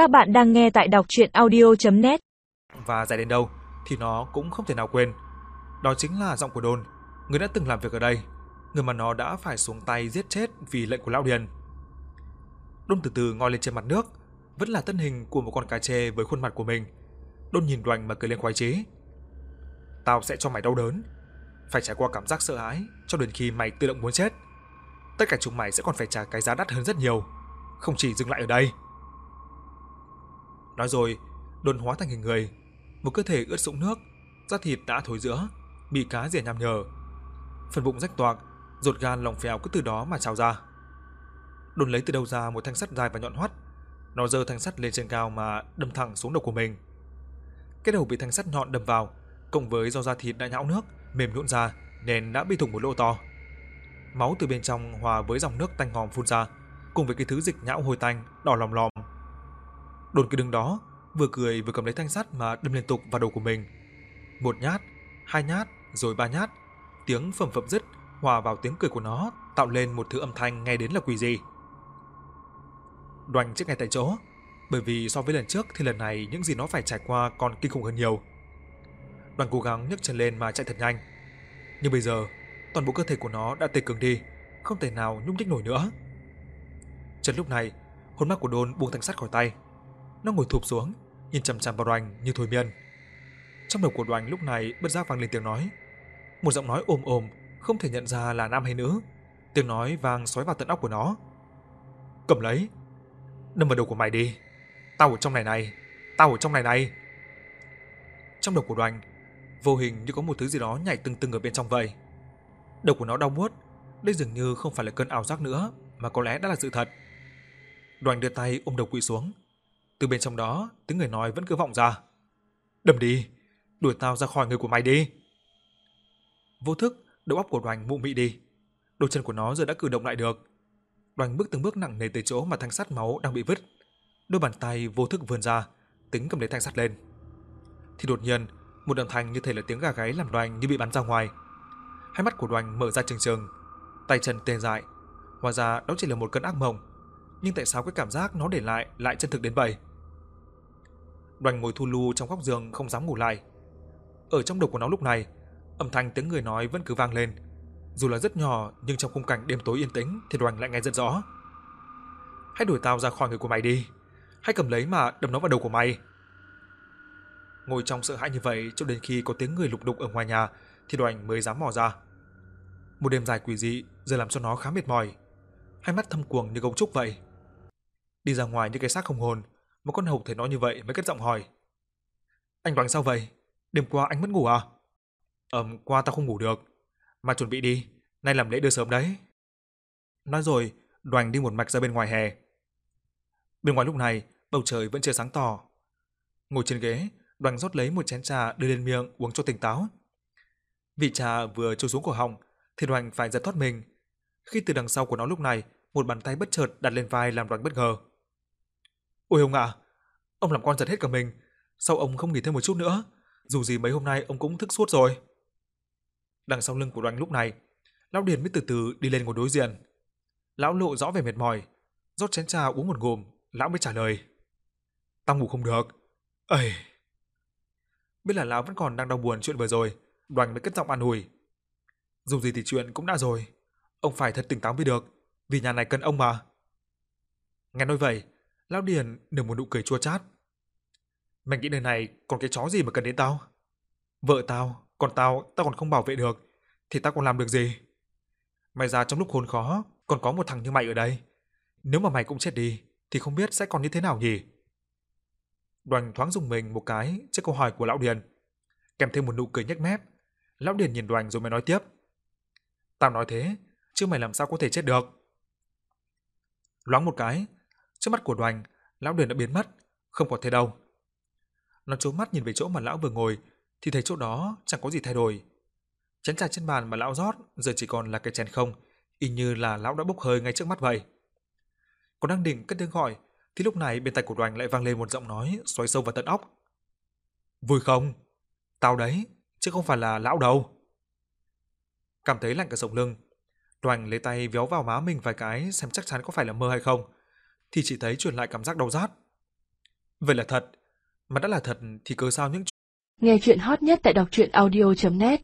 Các bạn đang nghe tại đọc chuyện audio.net Và dài đến đâu thì nó cũng không thể nào quên. Đó chính là giọng của Đôn, người đã từng làm việc ở đây, người mà nó đã phải xuống tay giết chết vì lệnh của Lão Điền. Đôn từ từ ngoi lên trên mặt nước, vẫn là thân hình của một con cá chê với khuôn mặt của mình. Đôn nhìn Đoành mà cười lên khoái chế Tao sẽ cho mày đau đớn, phải trải qua cảm giác sợ hãi cho đến khi mày tự động muốn chết. Tất cả chúng mày sẽ còn phải trả cái giá đắt hơn rất nhiều, không chỉ dừng lại ở đây. Nói rồi, đồn hóa thành hình người, một cơ thể ướt sũng nước, da thịt đã thối rữa, bị cá rỉa nham nhở. Phần bụng rách toạc, ruột gan lòng phèo cứ từ đó mà trào ra. Đồn lấy từ đâu ra một thanh sắt dài và nhọn hoắt, nó giơ thanh sắt lên trên cao mà đâm thẳng xuống đầu của mình. Cái đầu bị thanh sắt nhọn đâm vào, cộng với do da thịt đã nhão nước, mềm nhũn ra nên đã bị thủng một lỗ to. Máu từ bên trong hòa với dòng nước tanh ngòm phun ra, cùng với cái thứ dịch nhão hôi tanh đỏ lòm lòm. Đồn cái đứng đó, vừa cười vừa cầm lấy thanh sắt mà đâm liên tục vào đầu của mình. Một nhát, hai nhát, rồi ba nhát, tiếng phẩm phẩm dứt hòa vào tiếng cười của nó, tạo lên một thứ âm thanh nghe đến là quỷ dị. Đoành chết ngay tại chỗ, bởi vì so với lần trước thì lần này những gì nó phải trải qua còn kinh khủng hơn nhiều. Đoàn cố gắng nhấc chân lên mà chạy thật nhanh. Nhưng bây giờ, toàn bộ cơ thể của nó đã tê cứng đi, không thể nào nhúc nhích nổi nữa. Chợt lúc này, hồn ma của Đôn buông thanh sắt khỏi tay. Nó ngồi thụp xuống, nhìn chằm chằm vào Đoành như thôi miên. Trong đầu của Đoành lúc này bất giác vang lên tiếng nói. Một giọng nói ồm ồm, không thể nhận ra là nam hay nữ. Tiếng nói vang xói vào tận óc của nó. Cầm lấy, đâm vào đầu của mày đi. Tao ở trong này này, tao ở trong này này. Trong đầu của Đoành, vô hình như có một thứ gì đó nhảy từng từng ở bên trong vậy. Đầu của nó đau buốt, đây dường như không phải là cơn ảo giác nữa, mà có lẽ đã là sự thật. Đoành đưa tay ôm đầu quỵ xuống. Từ bên trong đó, tiếng người nói vẫn cứ vọng ra. Đâm đi, đuổi tao ra khỏi người của mày đi. Vô thức, đầu óc của Đoành mụ mị đi. Đôi chân của nó giờ đã cử động lại được. Đoành bước từng bước nặng nề tới chỗ mà thanh sắt máu đang bị vứt. Đôi bàn tay vô thức vươn ra, tính cầm lấy thanh sắt lên. Thì đột nhiên, một âm thanh như thể là tiếng gà gáy làm Đoành như bị bắn ra ngoài. Hai mắt của Đoành mở ra trừng trừng, tay chân tê dại. Hóa ra đó chỉ là một cơn ác mộng, nhưng tại sao cái cảm giác nó để lại lại chân thực đến vậy? Đoành ngồi thu lu trong góc giường không dám ngủ lại. Ở trong đầu của nó lúc này, âm thanh tiếng người nói vẫn cứ vang lên. Dù là rất nhỏ nhưng trong khung cảnh đêm tối yên tĩnh thì Đoành lại nghe rất rõ. Hãy đuổi tao ra khỏi người của mày đi. Hãy cầm lấy mà đâm nó vào đầu của mày. Ngồi trong sợ hãi như vậy cho đến khi có tiếng người lục đục ở ngoài nhà thì Đoành mới dám mò ra. Một đêm dài quỷ dị giờ làm cho nó khá mệt mỏi. Hai mắt thâm quầng như gấu trúc vậy. Đi ra ngoài như cái xác không hồn, một con hầu thấy nó như vậy mới cất giọng hỏi. Anh Bằng sao vậy? Đêm qua anh mất ngủ à? Ừm, qua tao không ngủ được. Mà chuẩn bị đi, nay làm lễ đưa sớm đấy. Nói rồi, đoàn đi một mạch ra bên ngoài hè. Bên ngoài lúc này, bầu trời vẫn chưa sáng tỏ. Ngồi trên ghế, đoàn rót lấy một chén trà đưa lên miệng uống cho tỉnh táo. Vị trà vừa trôi xuống cổ họng, thì đoàn phải giật thoát mình. Khi từ đằng sau của nó lúc này, một bàn tay bất chợt đặt lên vai làm đoàn bất ngờ. Ôi ông ạ, ông làm con giật hết cả mình, sao ông không nghỉ thêm một chút nữa? Dù gì mấy hôm nay ông cũng thức suốt rồi. Đằng sau lưng của Đoành lúc này, Lão Điền mới từ từ đi lên ngồi đối diện. Lão lộ rõ vẻ mệt mỏi, rót chén trà uống một ngụm, lão mới trả lời. Tao ngủ không được. Ây. Biết là lão vẫn còn đang đau buồn chuyện vừa rồi, Đoành mới cất giọng an ủi. Dù gì thì chuyện cũng đã rồi, ông phải thật tỉnh táo mới được, vì nhà này cần ông mà. Nghe nói vậy, Lão Điền nở một nụ cười chua chát. Mày nghĩ đời này còn cái chó gì mà cần đến tao? Vợ tao, còn tao, tao còn không bảo vệ được, thì tao còn làm được gì? Mày ra trong lúc khốn khó, còn có một thằng như mày ở đây. Nếu mà mày cũng chết đi, thì không biết sẽ còn như thế nào nhỉ? Đoành thoáng dùng mình một cái trước câu hỏi của Lão Điền, kèm thêm một nụ cười nhếch mép. Lão Điền nhìn Đoành rồi mới nói tiếp. Tao nói thế, chứ mày làm sao có thể chết được? Loáng một cái, trước mắt của Đoành, Lão Điền đã biến mất, không còn thấy đâu. Nó trố mắt nhìn về chỗ mà lão vừa ngồi, thì thấy chỗ đó chẳng có gì thay đổi. Chén trà trên bàn mà lão rót giờ chỉ còn là cái chén không, y như là lão đã bốc hơi ngay trước mắt vậy. Còn đang định cất tiếng gọi, thì lúc này bên tai của Đoành lại vang lên một giọng nói xoáy sâu vào tận óc. Vui không? Tao đấy, chứ không phải là lão đâu. Cảm thấy lạnh cả sống lưng, Đoành lấy tay véo vào má mình vài cái xem chắc chắn có phải là mơ hay không, thì chỉ thấy truyền lại cảm giác đau rát. Vậy là thật, mà đã là thật thì cớ sao những Nghe chuyện hot nhất tại đọc truyện audio.net